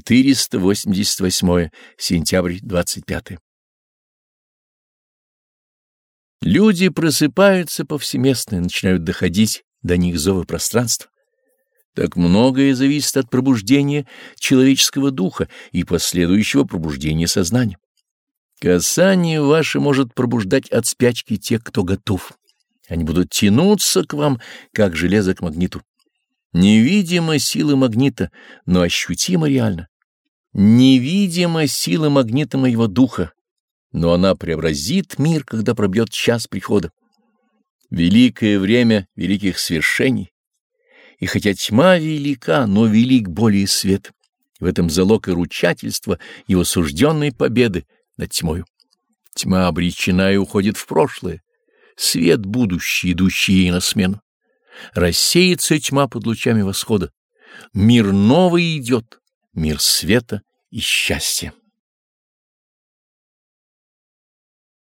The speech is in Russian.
488 сентябрь 25 Люди просыпаются повсеместно и начинают доходить до них зовы пространства. Так многое зависит от пробуждения человеческого духа и последующего пробуждения сознания. Касание ваше может пробуждать от спячки тех, кто готов. Они будут тянуться к вам, как железо к магниту. Невидима сила магнита, но ощутима реально. Невидима сила магнита моего духа, но она преобразит мир, когда пробьет час прихода. Великое время великих свершений, и хотя тьма велика, но велик более свет. В этом залог и ручательство его сужденной победы над тьмою. Тьма обречена и уходит в прошлое. Свет будущий, идущий ей на смену. Рассеется тьма под лучами восхода. Мир новый идет, мир света и счастья.